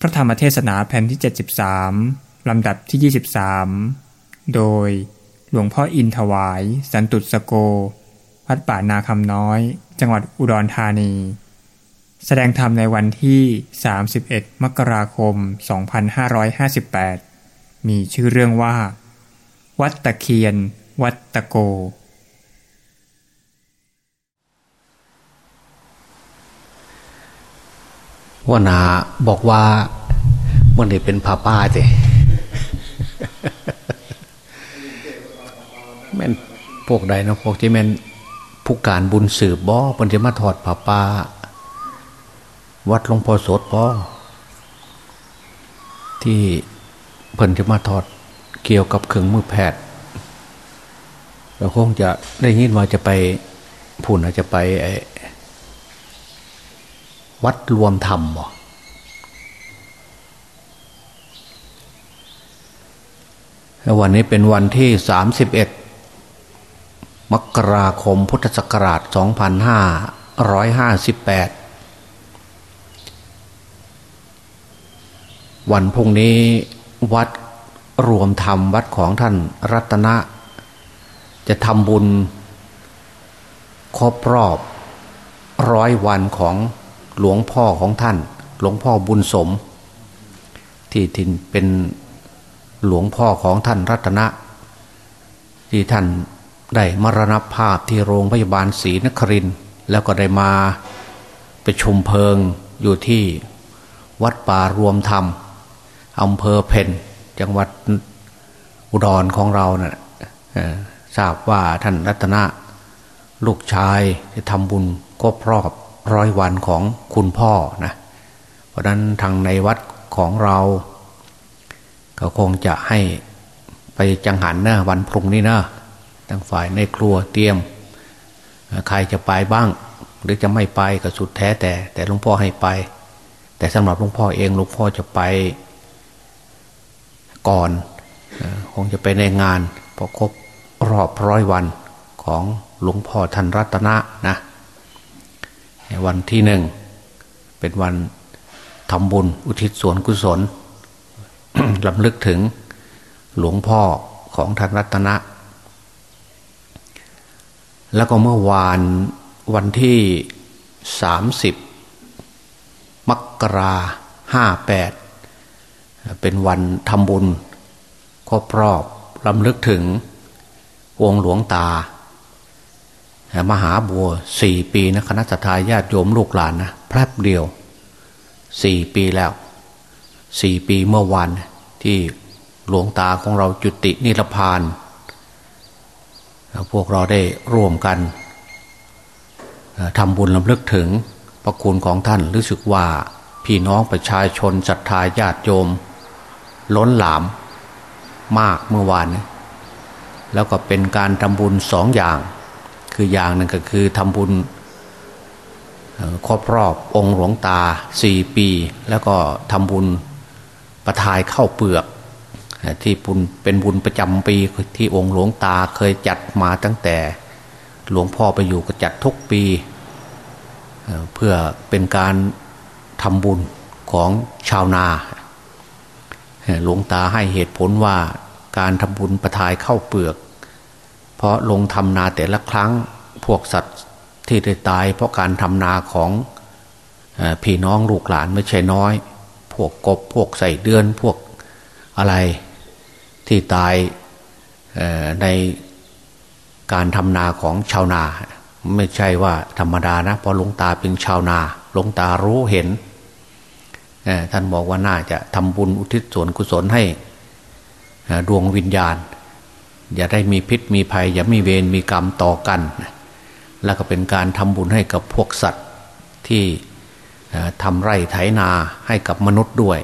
พระธรรมเทศนาแผ่นที่ 73 ลำดับที่ 23 โดยหลวงพ่ออินถวาย สันตุสโก วัดป่านาคำน้อย จังหวัดอุดรธานี แสดงธรรมในวันที่ 31 มกราคม 2558 มีชื่อเรื่องว่า วัดตะเคียน วัดตะโก ว่านาบอกว่ามันนี่เป็นผาป้าเจแม่นพวกใดนะพวกที่แม่นผู้การบุญสืบบ่มันจะมาถอดผาป้า วัดหลวงพ่อสดบ่ที่เพิ่นจะมาถอดเกี่ยวกับเครื่องมือแพทย์เราคงจะได้ยินว่าจะไปพูนอาจจะไปไอ วัดรวมธรรมบ่วันนี้เป็นวันที่สามสิบเอ็ดมกราคมพุทธศักราชสองพันห้าร้อยห้าสิบแปดวันพุ่งนี้วัดรวมธรรมวัดของท่านรัตนะ จะทำบุญครบรอบร้อยวันของ หลวงพ่อของท่าน หลวงพ่อบุญสม ที่ทินเป็นหลวงพ่อของท่านรัตนะ ที่ท่านได้มรณภาพที่โรงพยาบาลศรีนครินแล้วก็ได้มาไปชมเพลิงอยู่ที่วัดป่ารวมธรรมอำเภอเพนจังหวัดอุดรของเราเนะ่ะทราบว่าท่านรัตนะ ลูกชายจะทำบุญก็พรอบ ร้อยวันของคุณพ่อนะเพราะนั้นทางในวัดของเรา ก็คงจะให้ไปจังหันนะวันพรุ่งนี้นะทางฝ่ายในครัวเตรียม ใครจะไปบ้าง หรือจะไม่ไปก็สุดแท้แต่ แต่หลวงพ่อให้ไป แต่สำหรับหลวงพ่อเองหลวงพ่อจะไปก่อนคงจะไปในงานพอครบรอบร้อยวันของหลวงพ่อท่านรัตนะนะ วันที่หนึ่ง เป็นวันทำบุญ อุทิศส่วนกุศลลำลึกถึงหลวงพ่อของท่านรัตนะ แล้วก็เมื่อวานวันที่สามสิบมกราห้าแปดเป็นวันทำบุญครบรอบลำลึกถึงองค์หลวงตา มหาบัวสี่ปีนะคณะสัตยาญาติโยมลูกหลานนะแป๊บเดียวสี่ปีแล้วสี่ปีเมื่อวันที่หลวงตาของเราจุตินิรพานพวกเราได้ร่วมกันทำบุญลำลึกถึงพระคุณของท่านรู้สึกว่าพี่น้องประชาชนศรัทธาญาติโยม ล้นหลามมากเมื่อวาน แล้วก็เป็นการทำบุญสองอย่าง คืออย่างหนึ่งก็คือทำบุญครอบรอบองค์หลวงตาสี่ปี แล้วก็ทำบุญประทายเข้าเปลือก ที่บุญเป็นบุญประจำปีที่องค์หลวงตาเคยจัดมาตั้งแต่หลวงพ่อไปอยู่ก็จัดทุกปี เพื่อเป็นการทำบุญของชาวนาหลวงตาให้เหตุผลว่าการทำบุญประทายเข้าเปลือก เพราะลงทำนาแต่ละครั้งพวกสัตว์ที่ได้ตาย เพราะการทำนาของพี่น้องลูกหลานไม่ใช่น้อย พวกกบพวกใส่เดือนพวกอะไรที่ตายในการทำนาของชาวนา ไม่ใช่ว่าธรรมดานะเพราะหลวงตาเป็นชาวนาหลวงตารู้เห็นท่านบอกว่าน่าจะทำบุญอุทิศส่วนกุศลให้ดวงวิญญาณ อย่าได้มีพิษมีภัย อย่ามีเวรมีกรรมต่อกัน แล้วก็เป็นการทำบุญให้กับพวกสัตว์ที่ทำไร่ไถนาให้กับมนุษย์ด้วย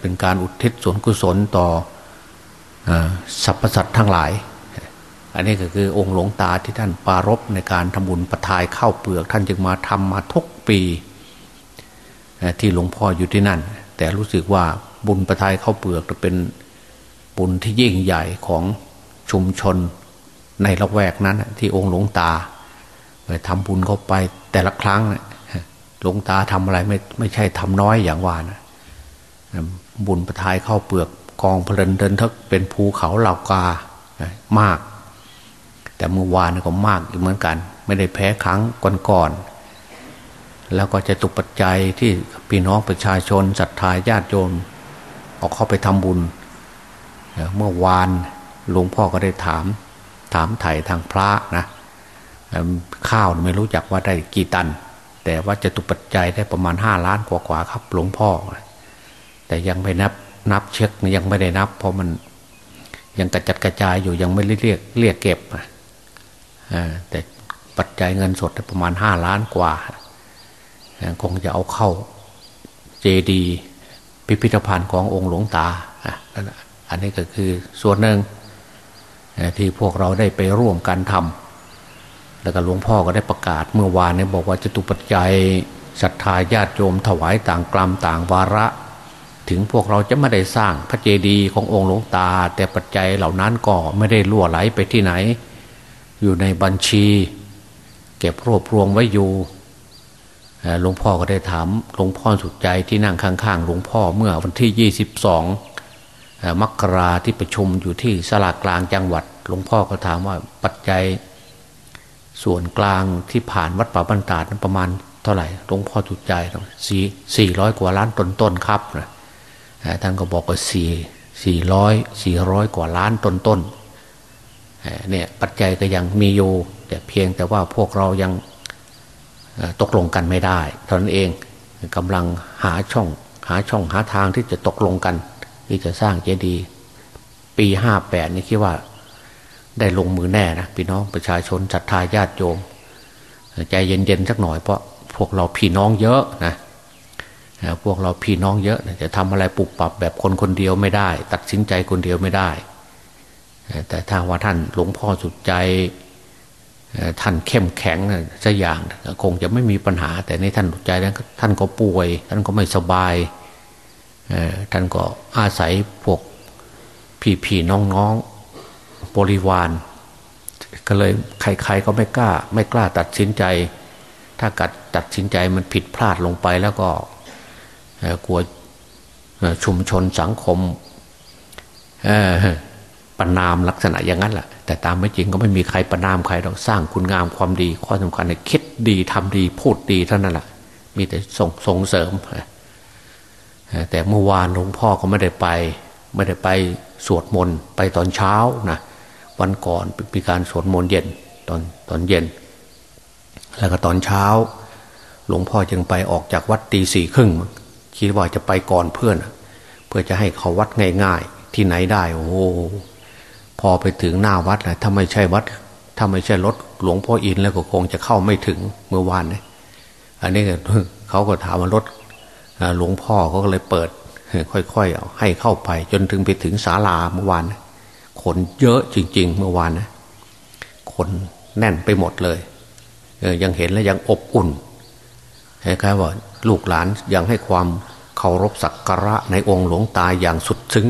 เป็นการอุทิศส่วนกุศลต่อสรรพสัตว์ทั้งหลาย อันนี้ก็คือองค์หลวงตาที่ท่านปารบในการทำบุญประทายข้าวเปลือก ท่านจึงมาทำมาทุกปีที่หลวงพ่ออยู่ที่นั่น แต่รู้สึกว่าบุญประทายข้าวเปลือกจะเป็นบุญที่ยิ่งใหญ่ของ ชุมชนในละแวกนั้นที่องค์หลวงตาไปทำบุญเข้าไปแต่ละครั้งหลวงตาทำอะไรไม่ไม่ใช่ทำน้อยอย่างว่านะบุญประทายเข้าเปลือกกองเพลินเดินทักเป็นภูเขาเหล่ากามาก แต่เมื่อวานก็มากอยู่เหมือนกัน ไม่ได้แพ้ครั้งก่อนๆแล้วก็จะตุปัจจัยที่พี่น้องประชาชนศรัทธาญาติโยมออกเข้าไปทำบุญเมื่อวาน หลวงพ่อก็ได้ถาม ถามไถ่ทางพระนะข้าวไม่รู้จักว่าได้กี่ตัน แต่ว่าจะตุปัจจัยได้ประมาณห้าล้านกว่าๆครับ หลวงพ่อ แต่ยังไม่นับนับเช็คยังไม่ได้นับ เพราะมันยังกระจัดกระจายอยู่ยังไม่เรียกเรียกเก็บแต่ปัจจัยเงินสดประมาณห้าล้านกว่า คงจะเอาเข้าเจดี พิพิธภัณฑ์ขององค์หลวงตาอันนี้ก็คือส่วนหนึ่ง ที่พวกเราได้ไปร่วมกันทำแล้วก็หลวงพ่อก็ได้ประกาศเมื่อวานเนี้บอกว่าจะตุปัจจัยศรัทธาญาติโยมถวายต่างกลัมต่างวาระ ถึงพวกเราจะไม่ได้สร้างพระเจดีย์ขององค์หลวงตา แต่ปัจจัยเหล่านั้นก็ไม่ได้ล่วไหลไปที่ไหน อยู่ในบัญชี เก็บรวบรวมไว้อยู่หลวงพ่อก็ได้ถามหลวงพ่อสุดใจที่นั่งข้างๆหลวงพ่อเมื่อวันที่ 22 มกราที่ประชุมอยู่ที่สลากลางจังหวัด หลวงพ่อก็ถามว่าปัจจัยส่วนกลางที่ผ่านวัดป่าบรรดาประมาณเท่าไหร่ หลวงพ่อสุดใจสี่สี่ร้อยกว่าล้านต้นๆครับนะท่านก็บอกว่าสี่สี่ร้อยสี่ร้อยกว่าล้านต้นต้นเนี่ยปัจจัยก็ยังมีอยู่แต่เพียงแต่ว่าพวกเรายังตกลงกันไม่ได้เท่านั้นเองกำลังหาช่องหาช่องหาทางที่จะตกลงกัน ที่จะสร้างเจดีย์ปีห้าแปดนี่คิดว่า ได้ลงมือแน่นะพี่น้องประชาชนศรัทธาญาติโยม ใจเย็นๆสักหน่อยเพราะพวกเราพี่น้องเยอะนะพวกเราพี่น้องเยอะจะทำอะไรปุบปรับแบบคนคนเดียวไม่ได้ ตัดสินใจคนเดียวไม่ได้ แต่ถ้าว่าท่านหลวงพ่อสุดใจท่านเข้มแข็งสักอย่างคงจะไม่มีปัญหา แต่ในท่านสุดใจนั้นท่านก็ป่วย ท่านก็ไม่สบาย ท่านก็อาศัยพวกพี่ๆน้องๆบริวาร ก็เลยใครๆก็ไม่กล้า ไม่กล้าตัดสินใจ ถ้ากัดตัดสินใจมันผิดพลาดลงไปแล้วก็กลัวชุมชนสังคมประนามลักษณะอย่างนั้นแหละแต่ตามไม่จริงก็ไม่มีใครประนามใครเราสร้างคุณงามความดี ข้อสำคัญในคิดดีทำดีพูดดีเท่านั้นแหละมีแต่ส่งส่งเสริม แต่เมื่อวานหลวงพ่อก็ไม่ได้ไป ไม่ได้ไปสวดมนต์ไปตอนเช้านะวันก่อนมีการสวดมนต์เย็นตอนตอนเย็น แล้วก็ตอนเช้า หลวงพ่อจึงไปออกจากวัดตีสี่ครึ่งคิดว่าจะไปก่อนเพื่อน เพื่อจะให้เขาวัดง่ายๆ ที่ไหนได้ โอ้พอไปถึงหน้าวัดเลยถ้าไม่ใช่วัด ถ้าไม่ใช่รถหลวงพ่ออินแล้วก็คงจะเข้าไม่ถึงเมื่อวานนี้อันนี้เขาก็ถามว่ารถ หลวงพ่อเขาก็เลยเปิด ค่อยๆให้เข้าไป จนถึงไปถึงศาลาเมื่อวานคนเยอะจริง ๆ เมื่อวานนะคนแน่นไปหมดเลยยังเห็นและยังอบอุ่นคล้ายๆว่าลูกหลานยังให้ความเคารพสักการะในองค์หลวงตาอย่างสุดซึ้ง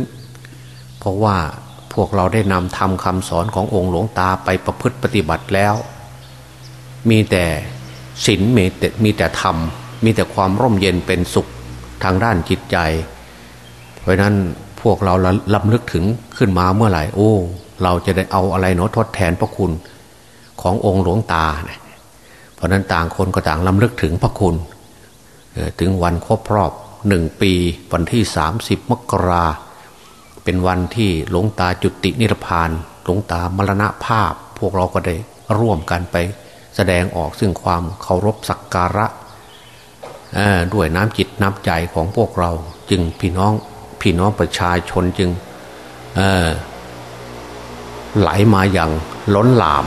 เพราะว่าพวกเราได้นำทำคำสอนขององค์หลวงตาไปประพฤติปฏิบัติแล้ว มีแต่ศีลมีแต่มีแต่ธรรม มีแต่ความร่มเย็นเป็นสุข ทางด้านจิตใจ เพราะนั้นพวกเราลำลึกถึงขึ้นมาเมื่อไหร่ โอ้ เราจะได้เอาอะไรเนาะทดแทนพระคุณขององค์หลวงตา เพราะนั้นต่างคนก็ต่างลำลึกถึงพระคุณ ถึงวันครบรอบหนึ่งปีวันที่สามสิบมกราเป็นวันที่หลวงตาจุตินิพพานหลวงตามรณภาพ พวกเราก็ได้ร่วมกันไปแสดงออกซึ่งความเคารพสักการะ ด้วยน้ำจิตน้ำใจของพวกเรา จึงพี่น้องพี่น้องประชาชนจึงไหลมาอย่างล้นหลาม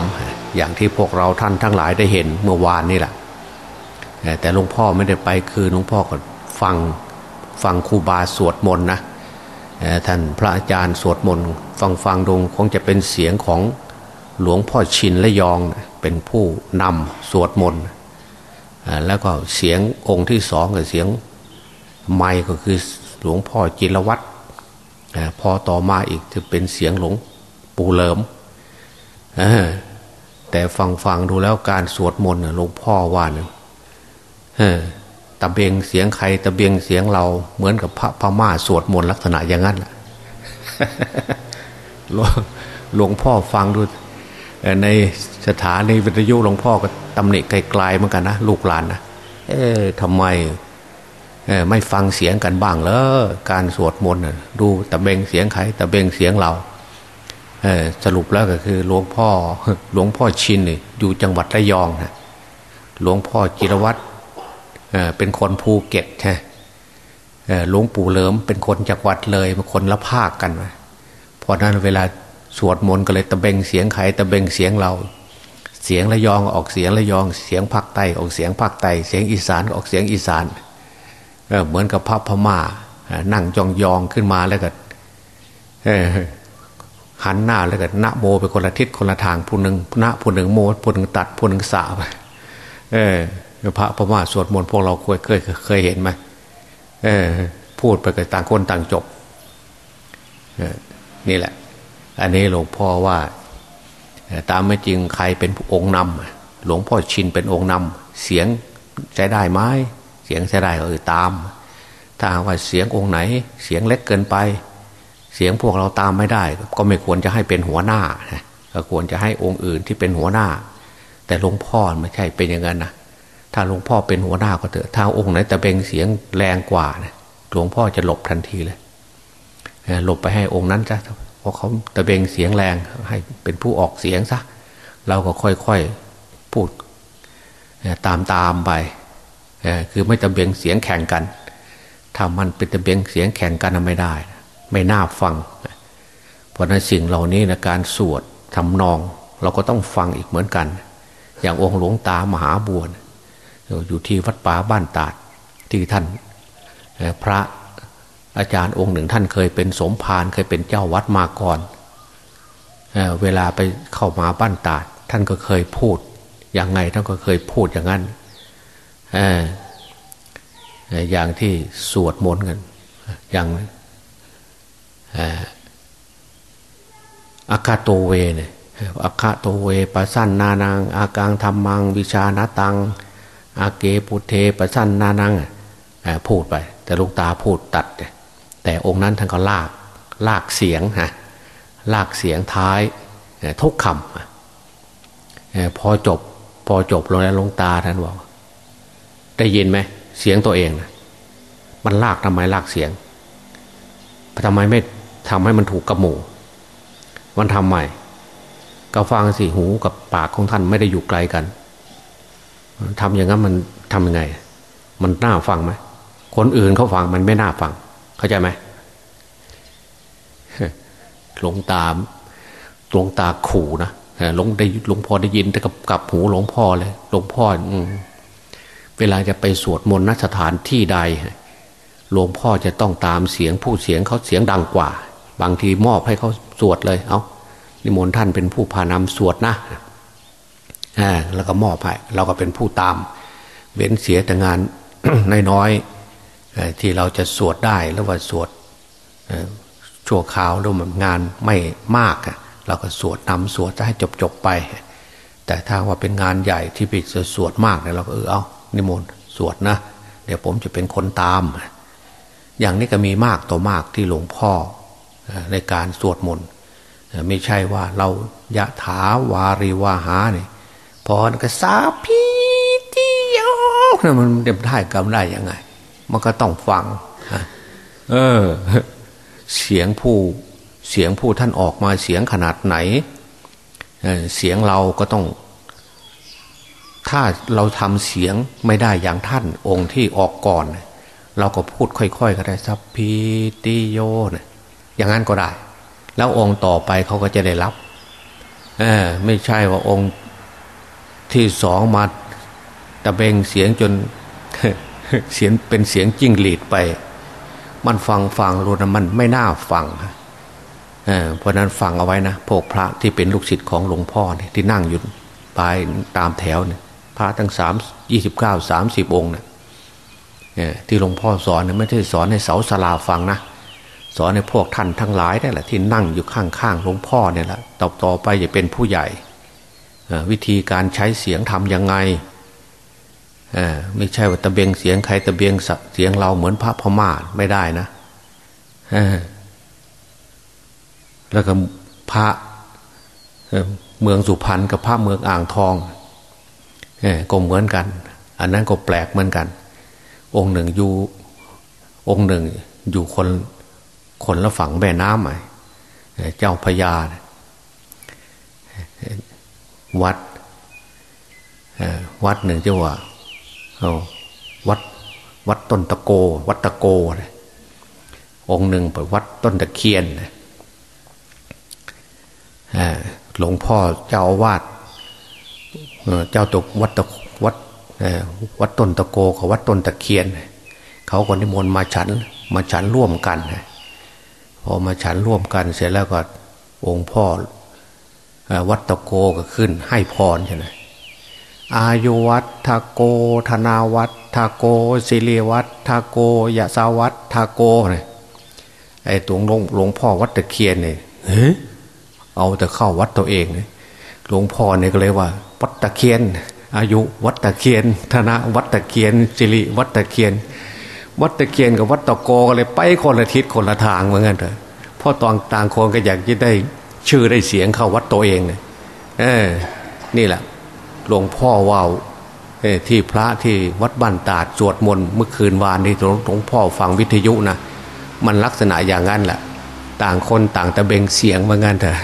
อย่างที่พวกเราท่านทั้งหลายได้เห็นเมื่อวานนี่แหละแต่หลวงพ่อไม่ได้ไปคือหลวงพ่อก็ฟังฟังครูบาสวดมนต์นะท่านพระอาจารย์สวดมนต์ฟังฟังดงคงจะเป็นเสียงของหลวงพ่อชินและยองเป็นผู้นำสวดมนต์ แล้วก็เสียงองค์ที่สองกับเสียงไม้ก็คือหลวงพ่อจิรวัตรพอต่อมาอีกจะเป็นเสียงหลวงปู่เหลิมแต่ฟังฟังดูแล้วการสวดมนต์หลวงพ่อว่านี่ยตะเบงเสียงใครตะเบงเสียงเราเหมือนกับพระพม่าสวดมนต์ลักษณะอย่างนั้นแหละหลวงพ่อฟังดูในสถานีวิทยุหลวงพ่อก็ ตำหนิไกลๆเหมือนกันนะลูกหลานนะเอ๊ะทำไมไม่ฟังเสียงกันบ้างเลยการสวดมนต์ดูตะเบงเสียงใครตะเบงเสียงเราสรุปแล้วก็คือหลวงพ่อหลวงพ่อชินอยู่จังหวัดระยองนะหลวงพ่อจิรวัตรเป็นคนภูเก็ตใช่หลวงปู่เหลิมเป็นคนจังหวัดเลยเป็นคนละภาคกันเพราะนั้นเวลาสวดมนต์ก็เลยตะเบงเสียงใครตะเบงเสียงเรา เสียงระยองออกเสียงระยอง เสียงภาคใต้ออกเสียงภาคใต้เสียงอีสานออกเสียงอีสานเหมือนกับพระพม่านั่งจองยองขึ้นมาแล้วก็หันหน้าแล้วก็นะโมไปคนละทิศคนละทางผู้หนึ่งนะผู้หนึ่งโมผู้หนึ่งตัดผู้หนึ่งสาไปเออพระพม่าสวดมนต์พวกเราเคยเคยเคยเห็นไหมเออ พูดไปกับต่างคนต่างจบนี่แหละ อันนี้หลวงพ่อว่า ตามไม่จริงใครเป็นองค์นำหลวงพ่อชินเป็นองค์นำเสียงใช้ได้ไหมเสียงใช้ได้ก็คือตาม ถ้าว่าเสียงองค์ไหน เสียงเล็กเกินไป เสียงพวกเราตามไม่ได้ ก็ไม่ควรจะให้เป็นหัวหน้าก็ควรจะให้องค์อื่นที่เป็นหัวหน้า แต่หลวงพ่อไม่ใช่เป็นอย่างนั้นนะถ้าหลวงพ่อเป็นหัวหน้าก็เถอะถ้าองค์ไหนแต่เบ่งเสียงแรงกว่านะหลวงพ่อจะหลบทันทีเลยหลบไปให้องค์นั้นจ้ะ พราะเขาตะเบงเสียงแรงให้เป็นผู้ออกเสียงซะเราก็ค่อยๆพูดตามตามไปคือไม่ตะเบงเสียงแข่งกันถ้ามันเป็นตะเบงเสียงแข่งกันไม่ได้ ไม่น่าฟัง เพราะนั้นสิ่งเหล่านี้นะการสวดทำนอง เราก็ต้องฟังอีกเหมือนกัน อย่างองค์หลวงตามหาบัวอยู่ที่วัดป่าบ้านตาดที่ท่านพระ อาจารย์องค์หนึ่งท่านเคยเป็นสมภารเคยเป็นเจ้าวัดมาก่อนเเวลาไปเข้ามาบ้านตาดท่านก็เคยพูดอย่างไงท่านก็เคยพูดอย่างนั้นอย่างที่สวดมนต์กันอย่างอาคาโตเวเนี่ยอาคาโตเวปะสั้นนานังอากังธรรมัง วิชานาตัง อาเกปุเทปสันนานังพูดไป แต่ลูกตาพูดตัด แต่องค์นั้นท่านก็ลากลากเสียงฮะลากเสียงท้ายทุกคำพอจบพอจบลงแล้วลงตาท่านบอกได้ยินไหมเสียงตัวเองนะมันลากทำไมลากเสียงทำไมไม่ทำให้มันถูกกระหมูมันทำไมก็ฟังสิหูกับปากของท่านไม่ได้อยู่ไกลกันทำอย่างนั้นมันทำยังไง มันน่าฟังไหมคนอื่นเขาฟังมันไม่น่าฟัง เข้าใจไหมหลงตามหลงตาขู่นะหลงได้หลวงพ่อได้ยินแต่กับกับหูหลวงพ่อเลยหลวงพ่อเวลาจะไปสวดมนต์นสถานที่ใดหลวงพ่อจะต้องตามเสียงผู้เสียงเขาเสียงดังกว่า บางทีมอบให้เขาสวดเลย เอานิมนต์ท่านเป็นผู้พานำสวดนะแล้วก็มอบให้เราก็เป็นผู้ตาม เว้นเสียแต่งานน้อยๆ ที่เราจะสวดได้แล้วว่าสวดชั่วคราวหรืองานไม่มากเราก็สวดนำสวดจะให้จบๆไป แต่ถ้าว่าเป็นงานใหญ่ที่พิจะสวดมากเนี่ยเราก็เออเอานิมนต์สวดนะ เดี๋ยวผมจะเป็นคนตาม อย่างนี้ก็มีมากต่อมากที่หลวงพ่อในการสวดมนต์ไม่ใช่ว่าเรายะถาวาริวาหาเนี่ยพอก็สาพีติโยนะมันเด็มได้กำได้ยังไง มันก็ต้องฟังเออ เสียงผู้เสียงผู้ท่านออกมาเสียงขนาดไหนเสียงเราก็ต้อง ถ้าเราทำเสียงไม่ได้อย่างท่านองค์ที่ออกก่อน เราก็พูดค่อยๆก็ได้สัพพีติโยนะอย่างนั้นก็ได้ แล้วองค์ต่อไปเขาก็จะได้รับเออไม่ใช่ว่าองค์ที่สองมาตะเบงเสียงจน เสียงเป็นเสียงจิ้งหลีดไป มันฟังฟังรู้นะมันไม่น่าฟังเเพราะนั้นฟังเอาไว้นะพวกพระที่เป็นลูกศิษย์ของหลวงพ่อเนี่ยที่นั่งอยู่ปลายตามแถวเนี่ยพระทั้งสามยี่สิบเก้าสามสิบองค์เนี่ยที่หลวงพ่อสอนเนี่ยไม่ใช่สอนให้เสาสลาฟังนะสอนให้พวกท่านทั้งหลายนี่แหละที่นั่งอยู่ข้างๆหลวงพ่อเนี่ยแหละต่อต่อไปจะเป็นผู้ใหญ่วิธีการใช้เสียงทำยังไง ไม่ใช่ว่าตะเบงเสียงใครตะเบงเสียงเราเหมือนพระพม่าไม่ได้นะแล้วก็พระเมืองสุพรรณกับพระเมืองอ่างทองก็เหมือนกัน อันนั้นก็แปลกเหมือนกัน องค์หนึ่งอยู่องค์หนึ่งอยู่คนคนละฝั่งแม่น้ำไงเจ้าพญาวัดวัดหนึ่งเจ้าว่า วัดวัดต้นตะโก วัดตะโกองค์หนึ่งไปวัดต้นตะเคียนหลวงพ่อเจ้าอาวาสเจ้าตกวัดตะวัดวัดต้นตะโกกับวัดต้นตะเคียน เขาคนนิมนต์มาฉันมาฉันร่วมกันพอมาฉันร่วมกันเสร็จแล้วก็องค์พ่อวัดตะโกก็ขึ้นให้พรใช่ไหม อายุวัตทาโกธนาวัตทาโกสิริวัตทาโกยะสาวัตทาโกเนี่ยไอ้ตวงหลวงหลวงพ่อวัดตะเคียนเนี่ยเฮ้เอาแต่เข้าวัดตัวเองเนี่ยหลวงพ่อเนี่ยก็เลยว่า วัดตะเคียน อายุวัดตะเคียน ธนาวัดตะเคียนสิริวัดตะเคียน วัดตะเคียนกับวัดตะโกก็เลยไปคนละทิศคนละทางเหมือนกันเถอะพ่อตองต่างคนก็อยากจะได้ชื่อได้เสียงเข้าวัดตัวเองเนี่ยเออนี่แหละ หลวงพ่อว่าวที่พระที่วัดบ้านตาดสวดมนต์เมื่อคืนวานที่หลวงพ่อฟังวิทยุนะมันลักษณะอย่างนั้นแหละต่างคนต่างตะเบงเสียงเหมือนกันเถอะ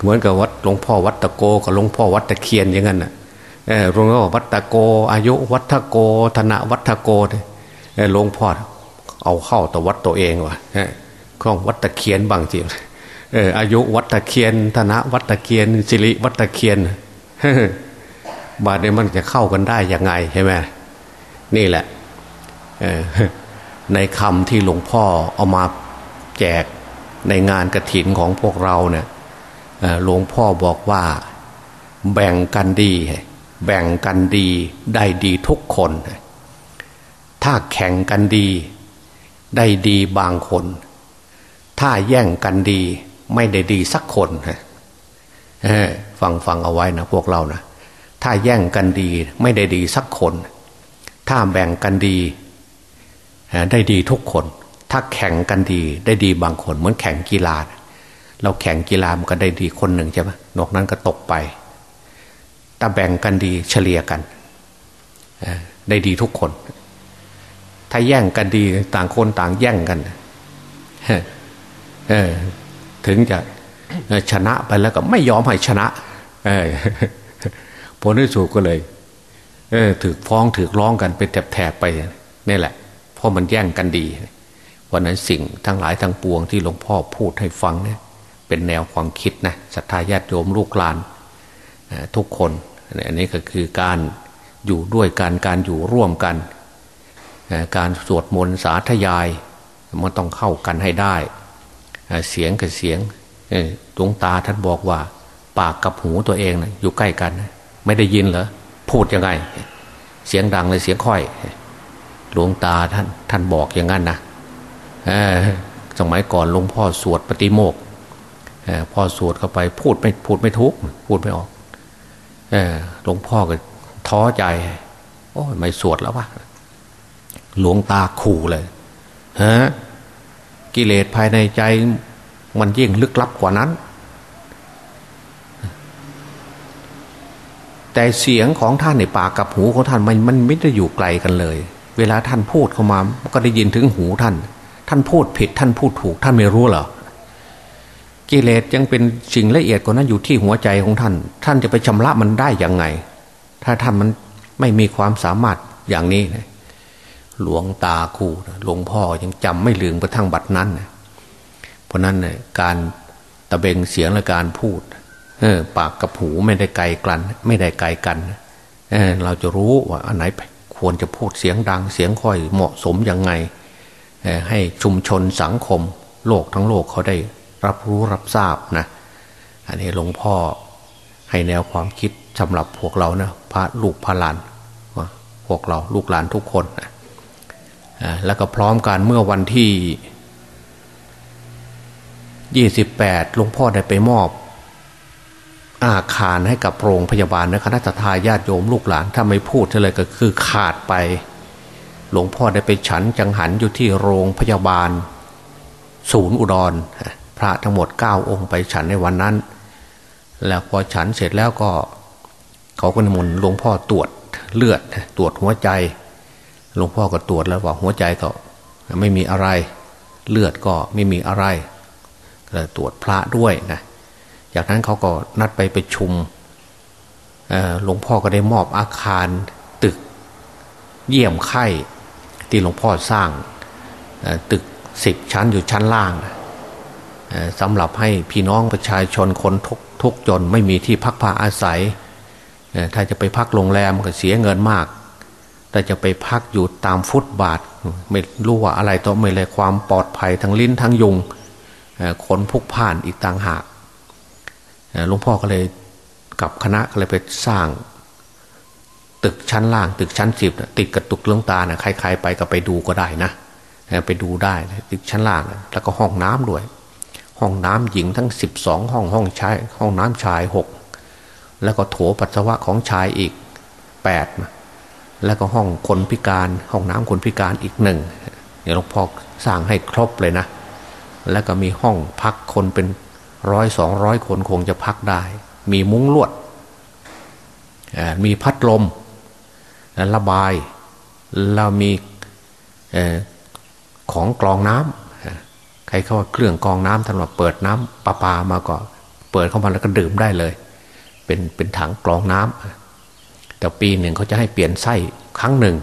เหมือนกับวัดหลวงพ่อวัดตะโกกับหลวงพ่อวัดตะเคียนอย่างนั้นนะหลวงพ่อวัดตะโก อายุวัดตะโก ธนวัดตะโกหลวงพ่อเอาเข้าต่วัดตัวเองว่ะข้องวัดตะเคียนบางทีอายุวัดตะเคียน ธนวัดตะเคียนสิริวัดตะเคียน บาดนี้มันจะเข้ากันได้ยังไงใช่ไหมนี่แหละในคำที่หลวงพ่อเอามาแจกในงานกระถินของพวกเราเนี่ยหลวงพ่อบอกว่าแบ่งกันดี แบ่งกันดีได้ดีทุกคน ถ้าแข่งกันดี ได้ดีบางคน ถ้าแย่งกันดี ไม่ได้ดีสักคนฟังฟังเอาไว้นะพวกเรานะ ถ้าแย่งกันดีไม่ได้ดีสักคน ถ้าแบ่งกันดีได้ดีทุกคน ถ้าแข่งกันดีได้ดีบางคน เหมือนแข่งกีฬา เราแข่งกีฬามันก็ได้ดีคนหนึ่งใช่ไหมนอกนั้นก็ตกไปถ้าแบ่งกันดีเฉลี่ยกันได้ดีทุกคน ถ้าแย่งกันดีต่างคนต่างแย่งกันถึงจะชนะไปแล้วก็ไม่ยอมให้ชนะ ผลที่สุดก็เลย เออถือฟ้องถือร้องกันเป็นแถบๆไปนี่แหละ เพราะมันแย่งกันดีวันนั้นสิ่งทั้งหลายทั้งปวงที่หลวงพ่อพูดให้ฟังเนี่ยเป็นแนวความคิดนะศรัทธาญาติโยมลูกหลานทุกคนอันนี้ก็คือการอยู่ด้วยกันการอยู่ร่วมกัน การสวดมนต์สาธยายมันต้องเข้ากันให้ได้ เสียงกับเสียงดวงตาท่านบอกว่า ปากกับหูตัวเองนะอยู่ใกล้กันนะ ไม่ได้ยินเหรอพูดยังไง เสียงดังเลยเสียงค่อย หลวงตาท่าน ท่านบอกอย่างนั้นนะสมัยก่อนหลวงพ่อสวดปฏิโมกพ่อสวดเข้าไปพูดไม่พูดไม่ทุกพูดไม่ออกหลวงพ่อก็ท้อใจ โอ้ยไม่สวดแล้ววะหลวงตาขู่เลยฮะกิเลสภายในใจมันยิ่งลึกลับกว่านั้น แต่เสียงของท่านในปากกับหูของท่านมันมันไม่ได้อยู่ไกลกันเลย เวลาท่านพูดเข้ามาก็ได้ยินถึงหูท่าน ท่านพูดผิดท่านพูดถูก ท่านไม่รู้เหรอกิเลสยังเป็นสิ่งละเอียดกว่านั้นอยู่ที่หัวใจของท่าน ท่านจะไปชำระมันได้ยังไง ถ้าท่านมันไม่มีความสามารถอย่างนี้หลวงตาคู่หลวงพ่อยังจำไม่ลืมกระทั่งบัดนั้นเพราะนั้นการตะเบงเสียงและการพูด เออ ปากกับหูไม่ได้ไกลกัน ไม่ได้ไกลกันเเราจะรู้ว่าอันไหนควรจะพูดเสียงดังเสียงค่อยเหมาะสมยังไงให้ชุมชนสังคม โลกทั้งโลกเขาได้รับรู้รับทราบนะ อันนี้หลวงพ่อให้แนวความคิดสำหรับพวกเรานะพระลูกพระหลานพวกเราลูกหลานทุกคนนะแล้วก็พร้อมกันเมื่อวันที่ยี่สิบแปดหลวงพ่อได้ไปมอบ อาคารให้กับโรงพยาบาลนะคณะทาญาติโยมลูกหลานถ้าไม่พูดเลยก็คือขาดไป หลวงพ่อได้ไปฉันจังหันอยู่ที่โรงพยาบาล ศูนย์อุดร พระทั้งหมดเก้าองค์ไปฉันในวันนั้น แล้วพอฉันเสร็จแล้วก็เขาก็นิมนต์หลวงพ่อตรวจเลือดตรวจหัวใจ หลวงพ่อก็ตรวจแล้วว่าหัวใจก็ไม่มีอะไร เลือดก็ไม่มีอะไรตรวจพระด้วยนะ จากนั้นเขาก็นัดไปไปชุมหลวงพ่อก็ได้มอบอาคารตึก เยี่ยมไข้ที่หลวงพ่อสร้างตึกสิบชั้นอยู่ชั้นล่างสำหรับให้พี่น้องประชาชนคนทุกทุกจนไม่มีที่พักผ้าอาศัย ถ้าจะไปพักโรงแรมก็เสียเงินมาก แต่จะไปพักอยู่ตามฟุตบาท ไม่รู้ว่าอะไรต่อไม่เลยความปลอดภัยทั้งลิ้นทั้งยุง คนพุกผ่านอีกต่างหาก หลวงพ่อก็เลยกับคณะก็เลยไปสร้าง ตึกชั้นล่าง ตึกชั้นสิบติดกับตุกเลื้องตานะใครๆไปก็ไปดูก็ได้นะไปดูได้ตึกชั้นล่างแล้วก็ห้องน้ำด้วย ห้องน้ำหญิงทั้งสิบสองห้องห้องชายห้องน้ำชายหกแล้วก็โถปัสสาวะของชายอีกแปดแล้วก็ห้องคนพิการ ห้องน้ำคนพิการอีกหนึ่งเดี๋ยวหลวงพ่อสร้างให้ครบเลยนะ แล้วก็มีห้องพักคนเป็น ร้อยสองร้อยคนคงจะพักได้ มีมุ้งลวด มีพัดลม ระบายเรามีของกรองน้ำใครเขาว่าเครื่องกรองน้ำท่านว่าเปิดน้ำประปามาก็เปิดเข้ามาแล้วก็ดื่มได้เลย เป็นเป็นถังกรองน้ำแต่ปีหนึ่งเขาจะให้เปลี่ยนไส้ครั้งหนึ่ง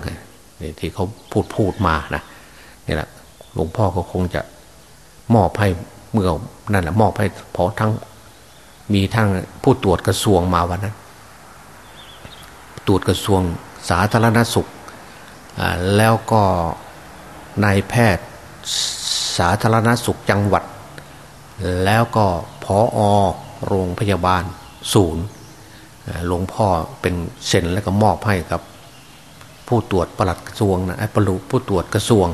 ที่เขาพูดพูดมานะนี่แหละหลวงพ่อก็คงจะมอบให้ เมื่อนั่นแหละมอบให้พอทั้งมีทั้งผู้ตรวจกระทรวงมาวันนั้นตรวจกระทรวงสาธารณสุข แล้วก็นายแพทย์สาธารณสุขจังหวัด แล้วก็พออโรงพยาบาลศูนย์หลวงพ่อเป็นเซ็นแล้วก็มอบให้กับ ผู้ตรวจประหลัดกระทรวงนะไอ้ปลุผู้ตรวจกระทรวง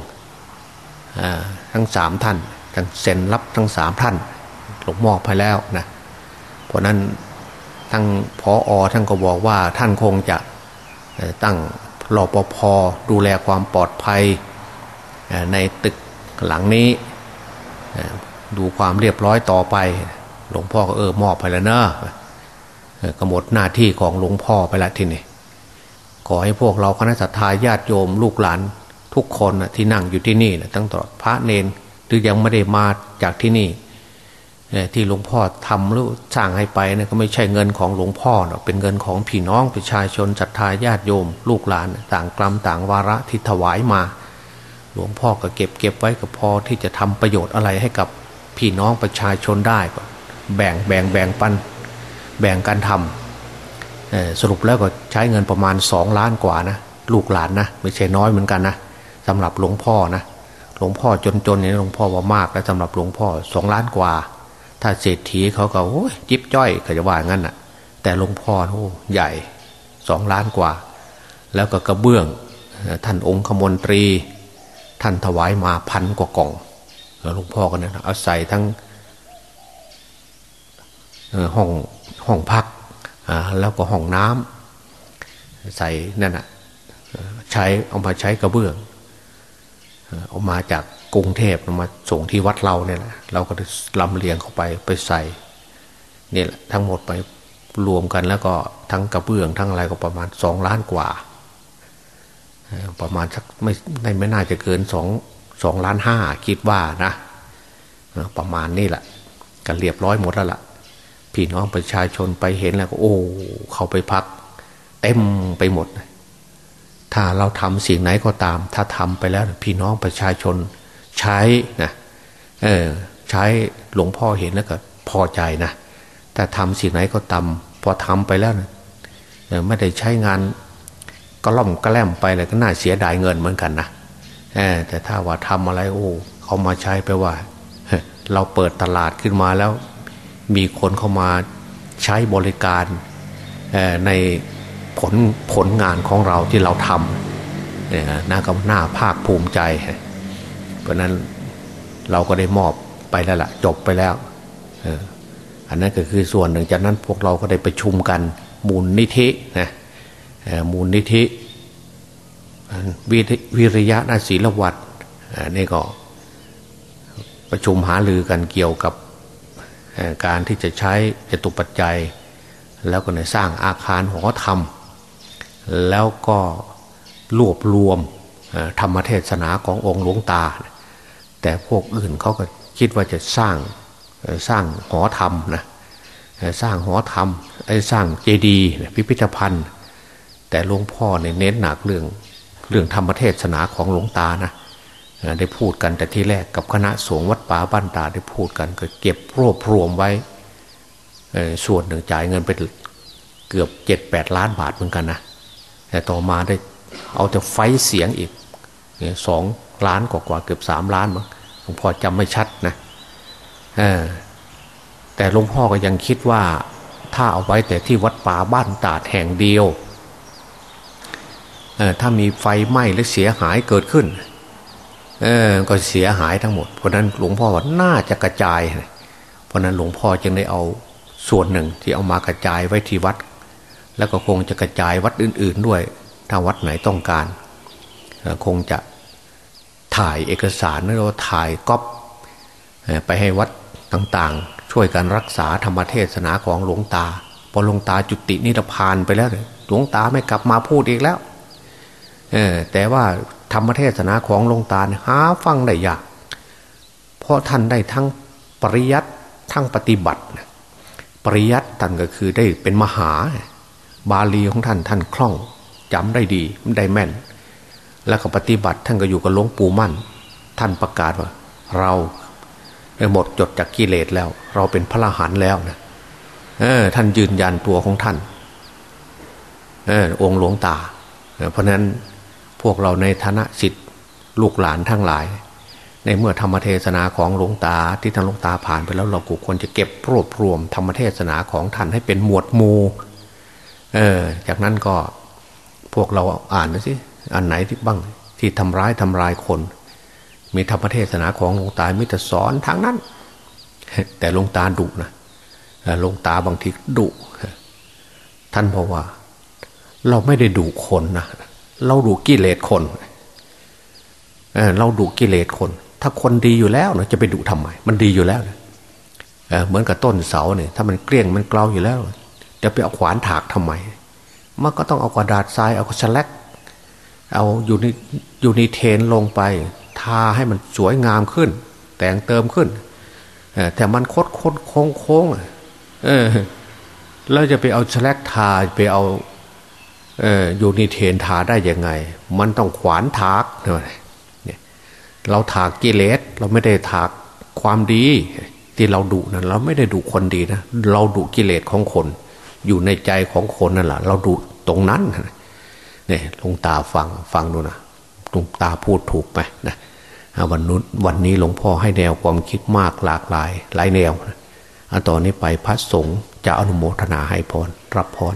ทั้งสามท่าน ทั้งเซ็นรับทั้งสามท่านหลวงมอบไปแล้วนะเพราะนั้นทั้งพออท่านก็บอกว่าท่านคงจะตั้งรอปภดูแลความปลอดภัยในตึกหลังนี้ ดูความเรียบร้อยต่อไป หลวงพ่อก็เออมอบไปแล้วเนอะกำหนดหน้าที่ของหลวงพ่อไปล้วทีนี้ขอให้พวกเราคณะสัตยาญาติโยมลูกหลานทุกคนที่นั่งอยู่ที่นี่ตั้งตลอดพระเนน รือยังไม่ได้มาจากที่นี่ที่หลวงพ่อทำหรือสร้างให้ไปนะก็ไม่ใช่เงินของหลวงพ่อหรอกเป็นเงินของพี่น้องประชาชนศรัทธาญาติโยม ลูกหลาน ต่างกลัมต่างวาระที่ถวายมา หลวงพ่อก็เก็บเก็บไว้ก็พอที่จะทำประโยชน์อะไรให้กับพี่น้องประชาชนได้ก็แบ่งแบ่งแบ่งปันแบ่งกันทำสรุปแล้วก็ใช้เงินประมาณสองล้านกว่านะลูกหลานนะไม่ใช่น้อยเหมือนกันนะสำหรับหลวงพ่อนะ ลวงพ่อจนๆเนี่ยหลวงพ่อว่ามากแล้วสำหรับหลวงพ่อสองล้านกว่า ถ้าเศรษฐีเขาก็โอ้ยจิบจ้อยเขาจะว่างั้นอะ แต่หลวงพ่อโอ้ใหญ่สองล้านกว่า แล้วก็กระเบื้อง ท่านองค์ขมนตรี ท่านถวายมาพันกว่ากล่องแล้วหลวงพ่อก็เนี่ยเอาใส่ทั้งห้องห้องพักแล้วก็ห้องน้ำใส่นั่นอะใช้เอามาใช้กระเบื้อง เอามาจากกรุงเทพมาส่งที่วัดเราเนี่ยแหละเราก็ลำเลียงเข้าไปไปใส่เนี่ยแหละทั้งหมดไปรวมกันแล้วก็ทั้งกระเบื้องทั้งอะไรก็ประมาณสองล้านกว่า ประมาณสักไม่ไม่น่าจะเกินสองสองล้านห้าคิดว่านะประมาณนี่แหละกันเรียบร้อยหมดแล้วละ่ะพี่น้องประชาชนไปเห็นแล้วก็โอ้ เขาไปพัก เต็มไปหมด ถ้าเราทำสิ่งไหนก็ตาม ถ้าทำไปแล้วพี่น้องประชาชนใช้นะเออใช้หลวงพ่อเห็นแล้วก็พอใจนะแต่ทำสิ่งไหนก็ตามพอทำไปแล้วนะไม่ได้ใช้งานก็ล่อมก็แลมไปเลยก็น่าเสียดายเงินเหมือนกันนะแต่ถ้าว่าทำอะไรโอ้เขามาใช้ไปว่า เราเปิดตลาดขึ้นมาแล้ว มีคนเข้ามาใช้บริการใน ผลผลงานของเราที่เราทำเนี่ยน่าก็น่าภาคภูมิใจ เพราะนั้นเราก็ได้มอบไปแล้วละ่ะจบไปแล้วอันนั้นก็คือส่วนหนึ่งจากนั้นพวกเราก็ได้ประชุมกันมูลนิธินะมูลนิธิวิริยะนาศีลวัตรนี่ก็ประชุมหาลือกันเกี่ยวกับการที่จะใช้จตุปัจจัย แล้วก็ในสร้างอาคารหอธรรม แล้วก็รวบรวมธรรมเทศนาขององค์หลวงตา แต่พวกอื่นเขาก็คิดว่าจะสร้างสร้างหอธรรมนะสร้างหอธรรมไอ้สร้างเจดีย์พิพิธภัณฑ์ แต่หลวงพ่อเนี่ยเน้นหนักเรื่องเรื่องธรรมเทศนาของหลวงตานะได้พูดกันแต่ที่แรกกับคณะสงฆ์วัดป่าบ้านตาได้พูดกันก็เก็บรวบรวมไว้ส่วนหนึ่งจ่ายเงินไปเกือบเจ็ดแปดล้านบาทเหมือนกันนะ แต่ต่อมาได้เอาแต่ไฟเสียงอีกสองล้านกว่าเกือบสามล้านมั้งหลวงพ่อจำไม่ชัดนะแต่หลวงพ่อก็ยังคิดว่าถ้าเอาไว้แต่ที่วัดป่าบ้านตาดแห่งเดียวถ้ามีไฟไหม้หรือเสียหายเกิดขึ้นก็เสียหายทั้งหมด เพราะนั้นหลวงพ่อว่าน่าจะกระจาย เพราะนั้นหลวงพ่อจึงได้เอาส่วนหนึ่งที่เอามากระจายไว้ที่วัด แล้วก็คงจะกระจายวัดอื่น ๆด้วย ถ้าวัดไหนต้องการ คงจะถ่ายเอกสารหรือว่าถ่ายก๊อปไปให้วัดต่างๆ ช่วยกันรักษาธรรมเทศนาของหลวงตา พอหลวงตาจุตินิพพานไปแล้วหลวงตาไม่กลับมาพูดอีกแล้วแต่ว่าธรรมเทศนาของหลวงตาหาฟังได้ยากเพราะท่านได้ทั้งปริยัติทั้งปฏิบัติ ปริยัติท่านก็คือได้เป็นมหา บาลีของท่านท่านคล่องจำได้ดีได้แม่น แล้วก็ปฏิบัติท่านก็อยู่กับหลวงปู่มั่น ท่านประกาศว่า เราหมดจดจากกิเลสแล้ว เราเป็นพระอรหันต์แล้วนะเออ ท่านยืนยันตัวของท่าน เออ องค์หลวงตาเพราะนั้นพวกเราในฐานะสิทธิ์ลูกหลานทั้งหลาย ในเมื่อธรรมเทศนาของหลวงตาที่ท่างหลวงตาผ่านไปแล้วเราควรจะเก็บรวบรวมธรรมเทศนาของท่านให้เป็นหมวดหมู่ เออ จากนั้นก็พวกเราอ่านนะสิอันไหนที่บ้างที่ทำร้ายทำลายคน มีธรรมเทศนาของหลวงตามิตรสอนทางนั้น แต่หลวงตาดุนะหลวงตาบางทีดุท่านบอกว่า เราไม่ได้ดุคนนะเราดูกิเลสคนเเราดูกิเลสคน ถ้าคนดีอยู่แล้วนะจะไปดูทำไมมันดีอยู่แล้วเเหมือนกับต้นเสาเนี่ยถ้ามันเกลี้ยงมันเกลาอยู่แล้ว จะไปเอาขวานถากทำไมมันก็ต้องเอากระดาษทรายเอาฉลักเอาอยู่ในอยู่ในเทนลงไปทาให้มันสวยงามขึ้น แต่งเติมขึ้นแต่มันคดคดโค้งโค้งเออแล้วจะไปเอาฉลักทาไปเอาเอออยู่ในเทนทาได้ยังไง มันต้องขวานถากเนี่ยเราถากกิเลสเราไม่ได้ถากความดี ที่เราดุนะเราไม่ได้ดุคนดีนะเราดุกิเลสของคน อยู่ในใจของคนนั่นแหละเราดูตรงนั้นเนี่ยลงตาฟังฟังดูนะลงตาพูดถูกไหมนะวันนู้นวันนี้หลวงพ่อให้แนวความคิดมากหลากหลาย หลายแนวนะตอนนี้ไปพระสงฆ์จะอนุโมทนาให้พรรับพร